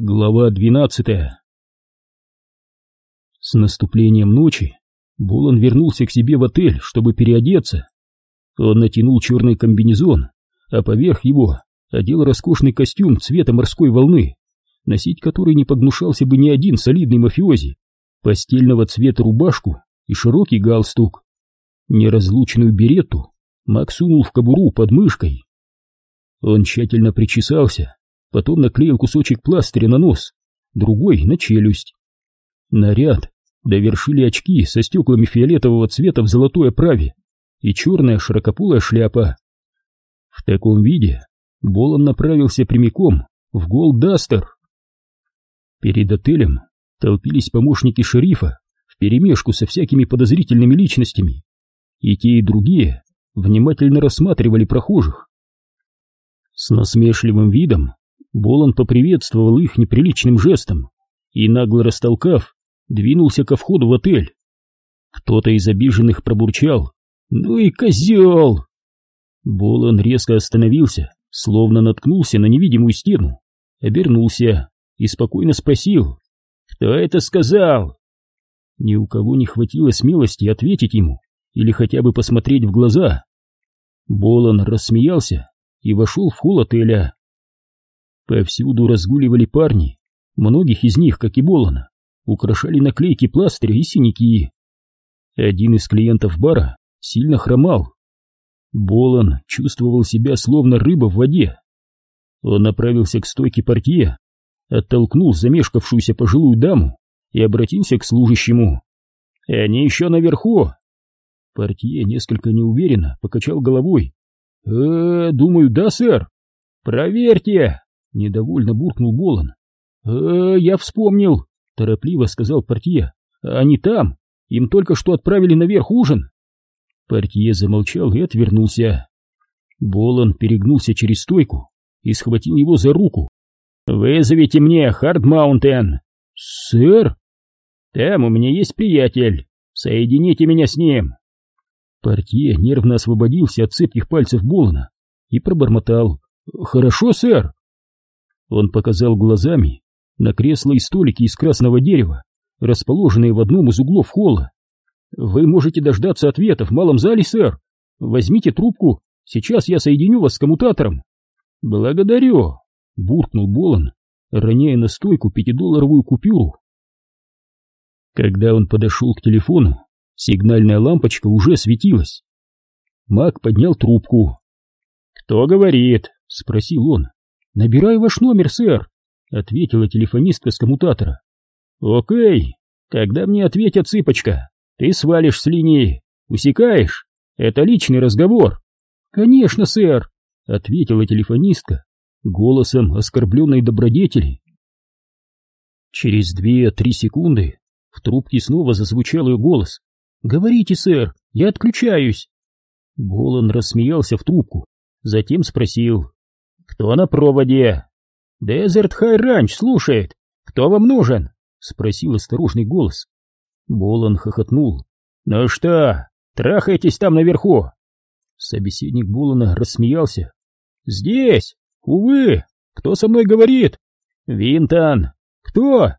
Глава двенадцатая С наступлением ночи Булан вернулся к себе в отель, чтобы переодеться. Он натянул черный комбинезон, а поверх его одел роскошный костюм цвета морской волны, носить который не погнушался бы ни один солидный мафиози, постельного цвета рубашку и широкий галстук. Неразлучную беретту Мак сунул в кобуру под мышкой. Он тщательно причесался, потом наклеил кусочек пластыря на нос, другой — на челюсть. Наряд довершили очки со стеклами фиолетового цвета в золотой оправе и черная широкополая шляпа. В таком виде Болон направился прямиком в Голдастер. Перед отелем толпились помощники шерифа вперемешку со всякими подозрительными личностями, и те и другие внимательно рассматривали прохожих. С насмешливым видом Болон поприветствовал их неприличным жестом и, нагло растолкав, двинулся ко входу в отель. Кто-то из обиженных пробурчал «Ну и козел!». Болон резко остановился, словно наткнулся на невидимую стену, обернулся и спокойно спросил «Кто это сказал?». Ни у кого не хватило смелости ответить ему или хотя бы посмотреть в глаза. Болон рассмеялся и вошел в холл отеля. Повсюду разгуливали парни, многих из них, как и Болона, украшали наклейки пластыря и синяки. Один из клиентов бара сильно хромал. Болон чувствовал себя словно рыба в воде. Он направился к стойке портье, оттолкнул замешкавшуюся пожилую даму и обратился к служащему. «Они еще наверху!» Портье несколько неуверенно покачал головой. «Э, думаю, да, сэр. Проверьте!» Недовольно буркнул Болон. «Э, я вспомнил», — торопливо сказал портье. «Они там. Им только что отправили наверх ужин». Портье замолчал и отвернулся. Болон перегнулся через стойку и схватил его за руку. «Вызовите мне Хард Маунтен!» «Сэр?» «Там у меня есть приятель. Соедините меня с ним!» Портье нервно освободился от цепких пальцев Болона и пробормотал. «Хорошо, сэр!» Он показал глазами на кресла и столики из красного дерева, расположенные в одном из углов холла. «Вы можете дождаться ответа в малом зале, сэр. Возьмите трубку, сейчас я соединю вас с коммутатором». «Благодарю», — буркнул Болон, роняя на стойку пятидолларовую купюру. Когда он подошел к телефону, сигнальная лампочка уже светилась. Мак поднял трубку. «Кто говорит?» — спросил он. «Набираю ваш номер, сэр», — ответила телефонистка с коммутатора. «Окей, когда мне ответят, цыпочка, ты свалишь с линии, усекаешь? Это личный разговор». «Конечно, сэр», — ответила телефонистка голосом оскорбленной добродетели. Через две-три секунды в трубке снова зазвучал ее голос. «Говорите, сэр, я отключаюсь». Болон рассмеялся в трубку, затем спросил. «Кто на проводе?» «Дезерт Хай Ранч слушает. Кто вам нужен?» — спросил осторожный голос. Болон хохотнул. «Ну что, трахаетесь там наверху?» Собеседник Болона рассмеялся. «Здесь! Увы! Кто со мной говорит?» «Винтон!» «Кто?»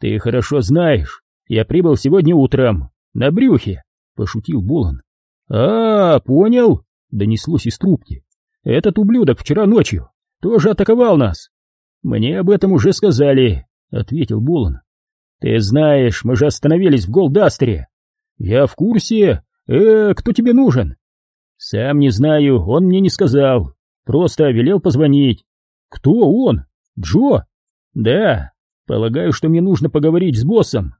«Ты хорошо знаешь. Я прибыл сегодня утром. На брюхе!» — пошутил Болон. «А, понял!» — донеслось из трубки. «Этот ублюдок вчера ночью тоже атаковал нас. Мне об этом уже сказали, ответил Болон. Ты знаешь, мы же остановились в Голдастере. Я в курсе. Э, кто тебе нужен? Сам не знаю, он мне не сказал. Просто велел позвонить. Кто он? Джо? Да. Полагаю, что мне нужно поговорить с боссом.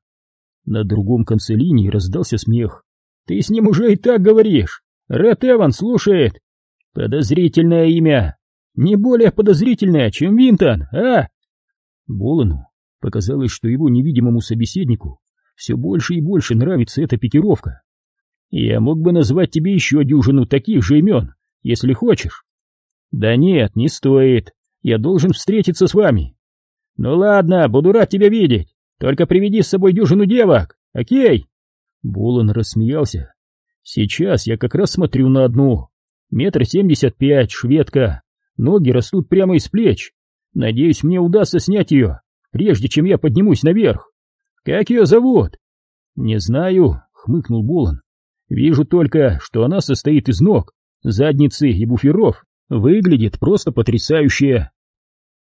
На другом конце линии раздался смех. Ты с ним уже и так говоришь. Ред Эван слушает. Подозрительное имя. Не более подозрительная, чем Винтон, а? Болону показалось, что его невидимому собеседнику все больше и больше нравится эта пикировка. Я мог бы назвать тебе еще дюжину таких же имен, если хочешь. Да нет, не стоит. Я должен встретиться с вами. Ну ладно, буду рад тебя видеть. Только приведи с собой дюжину девок, окей? Болон рассмеялся. Сейчас я как раз смотрю на одну. Метр семьдесят пять, шведка. Ноги растут прямо из плеч. Надеюсь, мне удастся снять ее прежде чем я поднимусь наверх. Как ее зовут? Не знаю, хмыкнул Болон. Вижу только, что она состоит из ног, задницы и буферов. Выглядит просто потрясающе.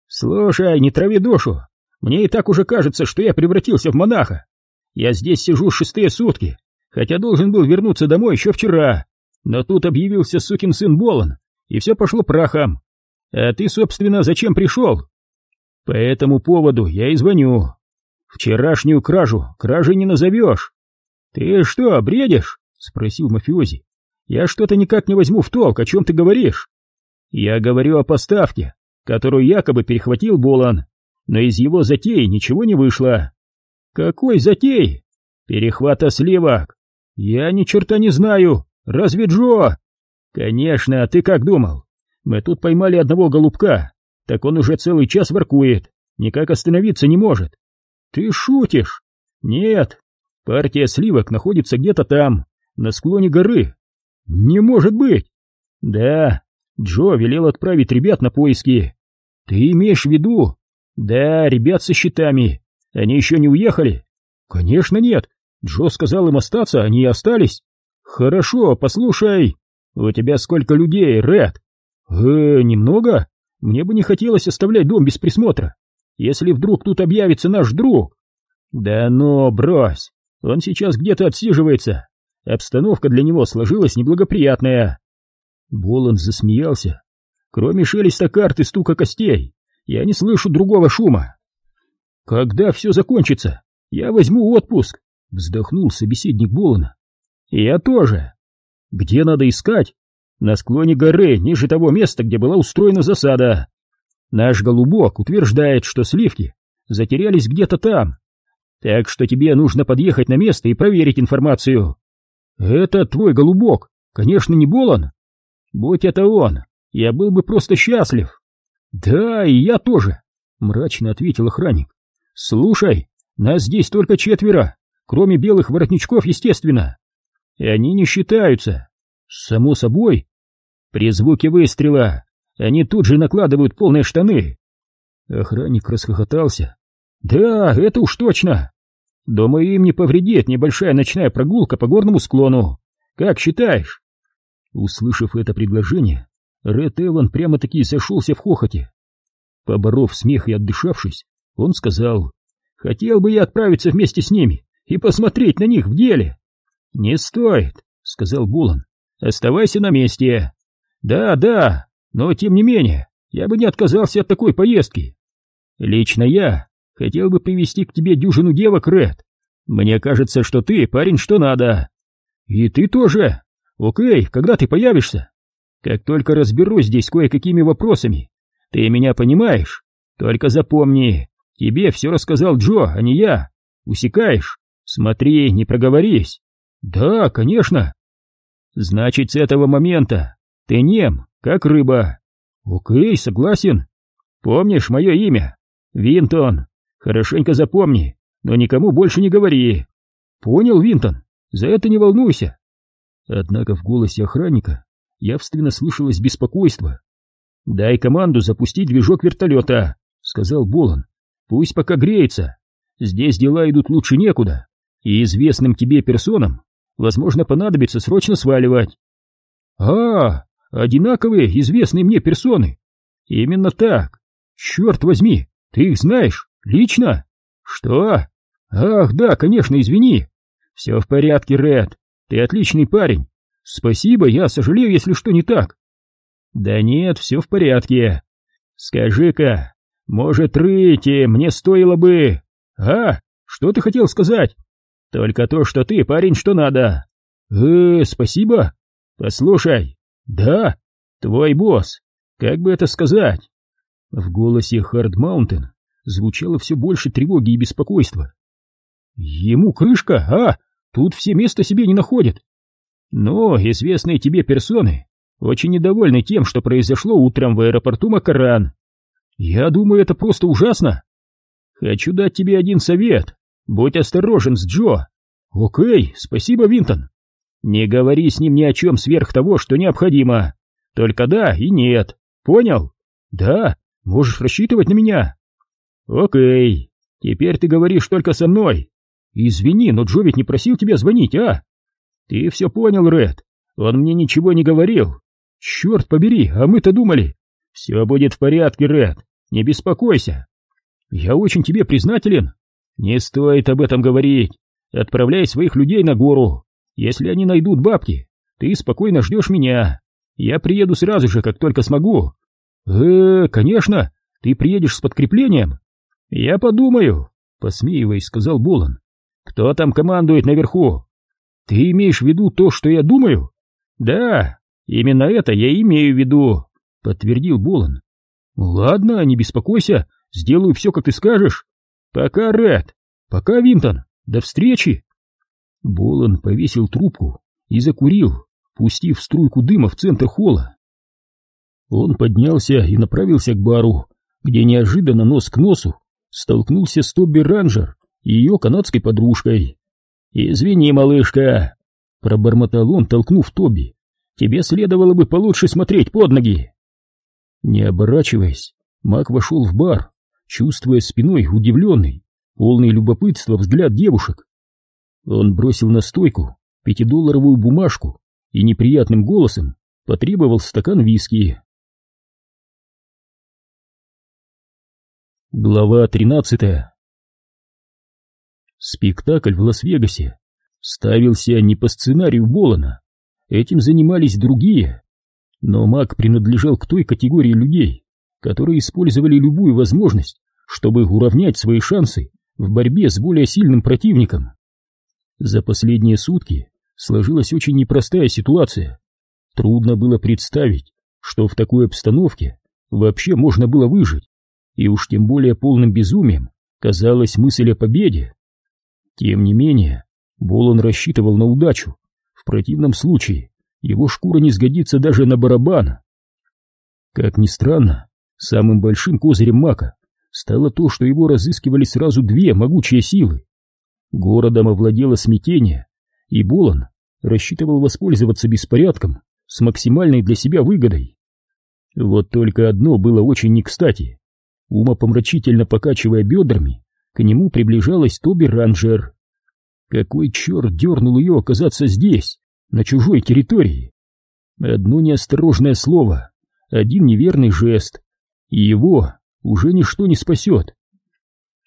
Слушай, не трави душу. Мне и так уже кажется, что я превратился в монаха. Я здесь сижу шестые сутки, хотя должен был вернуться домой еще вчера. Но тут объявился сукин сын Болон, и все пошло прахом. А ты, собственно, зачем пришел? По этому поводу я и звоню. Вчерашнюю кражу кражей не назовешь. Ты что, бредишь? Спросил мафиози. Я что-то никак не возьму в толк, о чем ты говоришь. Я говорю о поставке, которую якобы перехватил Болан, но из его затеи ничего не вышло. Какой затеи? Перехвата сливок. Я ни черта не знаю. Разве Джо? Конечно, а ты как думал? Мы тут поймали одного голубка, так он уже целый час воркует, никак остановиться не может. Ты шутишь? Нет. Партия сливок находится где-то там, на склоне горы. Не может быть. Да, Джо велел отправить ребят на поиски. Ты имеешь в виду? Да, ребят со щитами. Они еще не уехали? Конечно нет. Джо сказал им остаться, они и остались. Хорошо, послушай. У тебя сколько людей, Ред? Э, немного? Мне бы не хотелось оставлять дом без присмотра. Если вдруг тут объявится наш друг. Да ну, брось. Он сейчас где-то отсиживается. Обстановка для него сложилась неблагоприятная. Болон засмеялся. Кроме шелеста карт и стука костей, я не слышу другого шума. Когда все закончится, я возьму отпуск, вздохнул собеседник Болона. Я тоже. Где надо искать? На склоне горы, ниже того места, где была устроена засада. Наш голубок утверждает, что сливки затерялись где-то там. Так что тебе нужно подъехать на место и проверить информацию. Это твой голубок, конечно, не Болон. Будь это он, я был бы просто счастлив. Да, и я тоже, мрачно ответил охранник. Слушай, нас здесь только четверо, кроме белых воротничков, естественно. И они не считаются. Само собой. При звуке выстрела они тут же накладывают полные штаны. Охранник расхохотался. Да, это уж точно. Думаю, им не повредит небольшая ночная прогулка по горному склону. Как считаешь? Услышав это предложение, Ред Эван прямо-таки сошелся в хохоте. Поборов смех и отдышавшись, он сказал, «Хотел бы я отправиться вместе с ними и посмотреть на них в деле». «Не стоит», — сказал Булан. Оставайся на месте. Да, да, но тем не менее, я бы не отказался от такой поездки. Лично я хотел бы привести к тебе дюжину девок, Ред. Мне кажется, что ты парень что надо. И ты тоже. Окей, когда ты появишься? Как только разберусь здесь кое-какими вопросами. Ты меня понимаешь? Только запомни, тебе все рассказал Джо, а не я. Усекаешь? Смотри, не проговорись. Да, конечно. Значит, с этого момента ты нем, как рыба. Окей, согласен. Помнишь мое имя? Винтон. Хорошенько запомни, но никому больше не говори. Понял, Винтон? За это не волнуйся. Однако в голосе охранника явственно слышалось беспокойство. «Дай команду запустить движок вертолета», — сказал Болон. «Пусть пока греется. Здесь дела идут лучше некуда, и известным тебе персонам возможно, понадобится срочно сваливать. А, одинаковые известные мне персоны. Именно так. Черт возьми, ты их знаешь? Лично? Что? Ах, да, конечно, извини. Все в порядке, Ред. Ты отличный парень. Спасибо, я сожалею, если что не так. Да нет, все в порядке. Скажи-ка, может, Рыти мне стоило бы... А, что ты хотел сказать? Только то, что ты парень, что надо. Э, спасибо. Послушай. Да, твой босс. Как бы это сказать? В голосе Хард Маунтен звучало все больше тревоги и беспокойства. Ему крышка, а? Тут все места себе не находят. Но известные тебе персоны очень недовольны тем, что произошло утром в аэропорту Макаран. Я думаю, это просто ужасно. Хочу дать тебе один совет. Будь осторожен с Джо. Окей, спасибо, Винтон. Не говори с ним ни о чем сверх того, что необходимо. Только да и нет. Понял? Да, можешь рассчитывать на меня. Окей. Теперь ты говоришь только со мной. Извини, но Джо ведь не просил тебя звонить, а? Ты все понял, Ред. Он мне ничего не говорил. Черт побери, а мы-то думали. Все будет в порядке, Ред. Не беспокойся. Я очень тебе признателен. Не стоит об этом говорить. Отправляй своих людей на гору. Если они найдут бабки, ты спокойно ждешь меня. Я приеду сразу же, как только смогу. Э, конечно, ты приедешь с подкреплением. Я подумаю, посмеиваясь, сказал Болон. Кто там командует наверху? Ты имеешь в виду то, что я думаю? Да, именно это я имею в виду, подтвердил Болон. Ладно, не беспокойся, сделаю все, как ты скажешь. Пока, Ред. Пока, Винтон. До встречи. Болон повесил трубку и закурил, пустив струйку дыма в центр холла. Он поднялся и направился к бару, где неожиданно нос к носу столкнулся с Тобби Ранжер и ее канадской подружкой. «Извини, малышка», — пробормотал он, толкнув Тоби, — «тебе следовало бы получше смотреть под ноги». Не оборачиваясь, Мак вошел в бар, чувствуя спиной удивленный, полный любопытства взгляд девушек. Он бросил на стойку пятидолларовую бумажку и неприятным голосом потребовал стакан виски. Глава тринадцатая Спектакль в Лас-Вегасе ставился не по сценарию Болана, этим занимались другие, но Мак принадлежал к той категории людей, которые использовали любую возможность, чтобы уравнять свои шансы в борьбе с более сильным противником. За последние сутки сложилась очень непростая ситуация. Трудно было представить, что в такой обстановке вообще можно было выжить, и уж тем более полным безумием казалась мысль о победе. Тем не менее, Болон рассчитывал на удачу. В противном случае его шкура не сгодится даже на барабан. Как ни странно, самым большим козырем Мака стало то, что его разыскивали сразу две могучие силы. Городом овладело смятение, и Болон рассчитывал воспользоваться беспорядком с максимальной для себя выгодой. Вот только одно было очень не кстати. Умопомрачительно покачивая бедрами, к нему приближалась Тоби Ранжер. Какой черт дернул ее оказаться здесь, на чужой территории? Одно неосторожное слово, один неверный жест, и его уже ничто не спасет.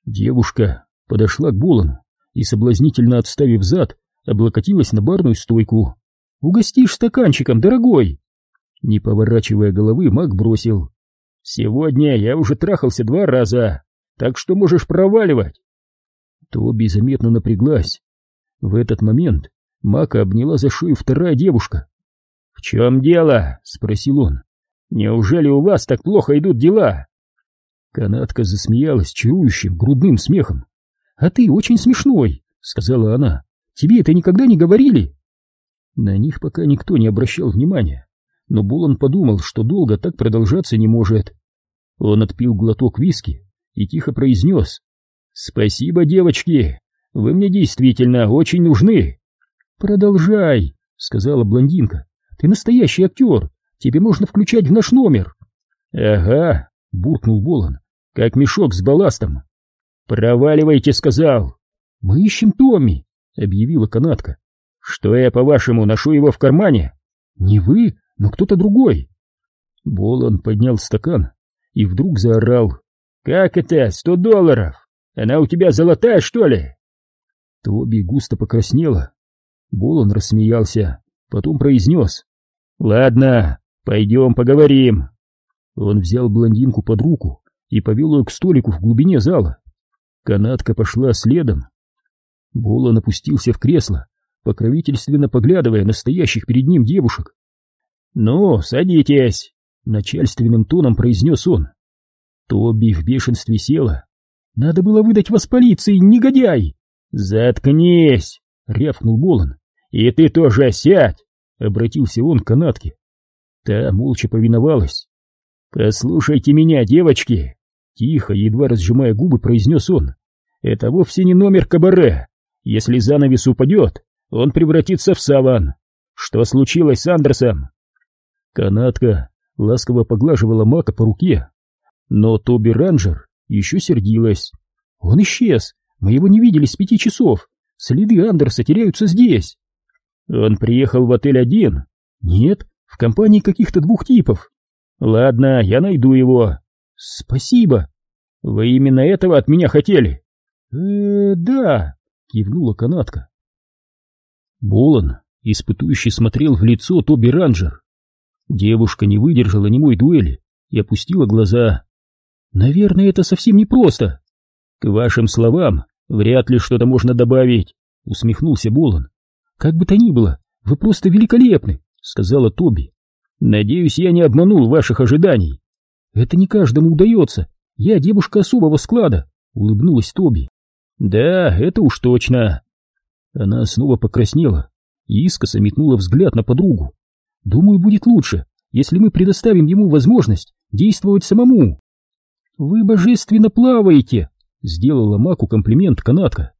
Девушка подошла к Болону и, соблазнительно отставив зад, облокотилась на барную стойку. «Угостишь стаканчиком, дорогой!» Не поворачивая головы, маг бросил. «Сегодня я уже трахался два раза, так что можешь проваливать. Тоби заметно напряглась. В этот момент Мака обняла за шею вторая девушка. «В чем дело?» — спросил он. «Неужели у вас так плохо идут дела?» Канатка засмеялась чарующим грудным смехом. «А ты очень смешной», — сказала она. «Тебе это никогда не говорили?» На них пока никто не обращал внимания, но Булан подумал, что долго так продолжаться не может. Он отпил глоток виски и тихо произнес «Спасибо, девочки, вы мне действительно очень нужны». «Продолжай», — сказала блондинка, «ты настоящий актер, тебе можно включать в наш номер». «Ага», — буркнул Болон, — «как мешок с балластом». «Проваливайте», — сказал. «Мы ищем Томми», — объявила канатка. «Что я, по-вашему, ношу его в кармане?» «Не вы, но кто-то другой». Болон поднял стакан и вдруг заорал. «Как это? Сто долларов? Она у тебя золотая, что ли?» Тоби густо покраснела. Болон рассмеялся, потом произнес. «Ладно, пойдем поговорим». Он взял блондинку под руку и повел ее к столику в глубине зала. Канатка пошла следом. Болон опустился в кресло, покровительственно поглядывая на стоящих перед ним девушек. «Ну, садитесь!» — начальственным тоном произнес он. Тоби в бешенстве села. «Надо было выдать вас полиции, негодяй!» «Заткнись!» — рявкнул Болон. «И ты тоже сядь!» — обратился он к канатке. Та молча повиновалась. «Послушайте меня, девочки!» Тихо, едва разжимая губы, произнес он. «Это вовсе не номер кабаре. Если занавес упадет, он превратится в саван. Что случилось с Андерсом?» Канатка ласково поглаживала Мака по руке, но Тоби Ранжер еще сердилась. Он исчез. Мы его не видели с пяти часов. Следы Андерса теряются здесь. Он приехал в отель один? Нет, в компании каких-то двух типов. Ладно, я найду его. Спасибо. Вы именно этого от меня хотели? Э, да, кивнула канатка. Болон, испытующий, смотрел в лицо Тоби Ранджер. Девушка не выдержала немой дуэли и опустила глаза. Наверное, это совсем непросто. К вашим словам вряд ли что-то можно добавить, усмехнулся Болон. Как бы то ни было, вы просто великолепны, сказала Тоби. Надеюсь, я не обманул ваших ожиданий. Это не каждому удается. Я девушка особого склада, улыбнулась Тоби. Да, это уж точно. Она снова покраснела и искоса метнула взгляд на подругу. Думаю, будет лучше, если мы предоставим ему возможность действовать самому. Вы божественно плаваете, сделала Маку комплимент канатка.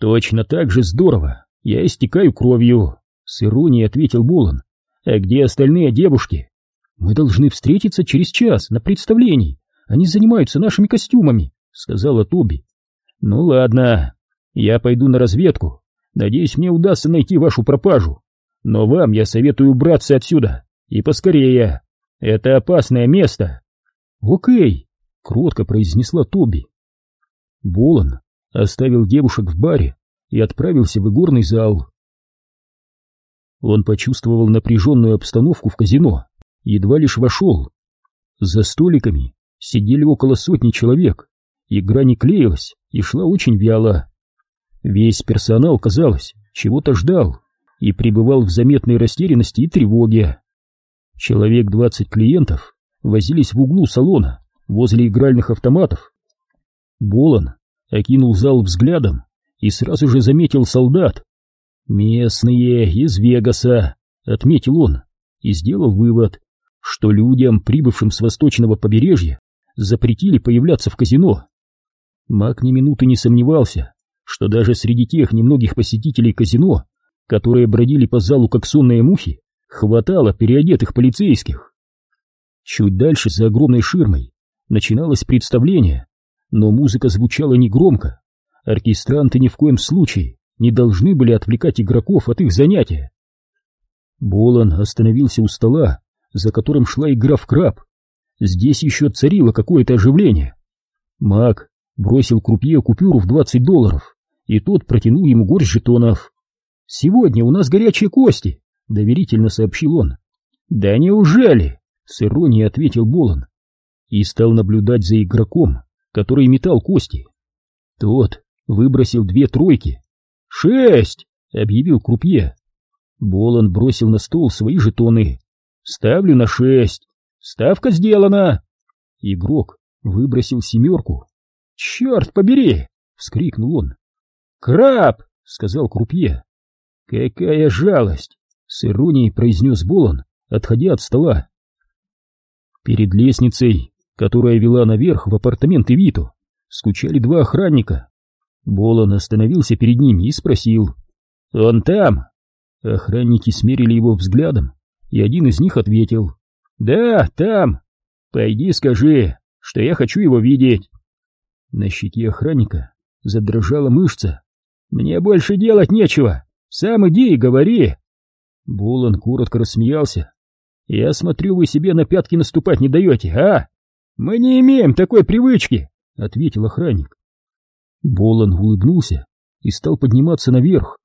Точно так же здорово. Я истекаю кровью, с иронией ответил Болон. А где остальные девушки? Мы должны встретиться через час на представлении. Они занимаются нашими костюмами, сказала Тоби. Ну ладно, я пойду на разведку. Надеюсь, мне удастся найти вашу пропажу. Но вам я советую убраться отсюда. И поскорее. Это опасное место. Окей, кротко произнесла Тоби. Болон оставил девушек в баре и отправился в игорный зал. Он почувствовал напряженную обстановку в казино, едва лишь вошел. За столиками сидели около сотни человек, игра не клеилась и шла очень вяло. Весь персонал, казалось, чего-то ждал и пребывал в заметной растерянности и тревоге. Человек двадцать клиентов возились в углу салона возле игральных автоматов. Болон окинул зал взглядом и сразу же заметил солдат. «Местные из Вегаса», — отметил он, и сделал вывод, что людям, прибывшим с восточного побережья, запретили появляться в казино. Мак ни минуты не сомневался, что даже среди тех немногих посетителей казино, которые бродили по залу как сонные мухи, хватало переодетых полицейских. Чуть дальше, за огромной ширмой, начиналось представление, но музыка звучала негромко. Оркестранты ни в коем случае не должны были отвлекать игроков от их занятия. Болон остановился у стола, за которым шла игра в краб. Здесь еще царило какое-то оживление. Маг бросил крупье купюру в 20 долларов, и тот протянул ему горсть жетонов. «Сегодня у нас горячие кости», — доверительно сообщил он. «Да неужели?» — с иронией ответил Болон. И стал наблюдать за игроком, который метал кости. Тот выбросил две тройки. «Шесть!» — объявил крупье. Болон бросил на стол свои жетоны. «Ставлю на шесть. Ставка сделана!» Игрок выбросил семерку. «Черт побери!» — вскрикнул он. «Краб!» — сказал крупье. «Какая жалость!» — с иронией произнес Болон, отходя от стола. Перед лестницей, которая вела наверх в апартаменты Виту, скучали два охранника. Болон остановился перед ними и спросил. «Он там?» Охранники смерили его взглядом, и один из них ответил. «Да, там. Пойди скажи, что я хочу его видеть». На щеке охранника задрожала мышца. «Мне больше делать нечего. Сам иди и говори!» Булан коротко рассмеялся. «Я смотрю, вы себе на пятки наступать не даете, а? Мы не имеем такой привычки!» — ответил охранник. Болан улыбнулся и стал подниматься наверх.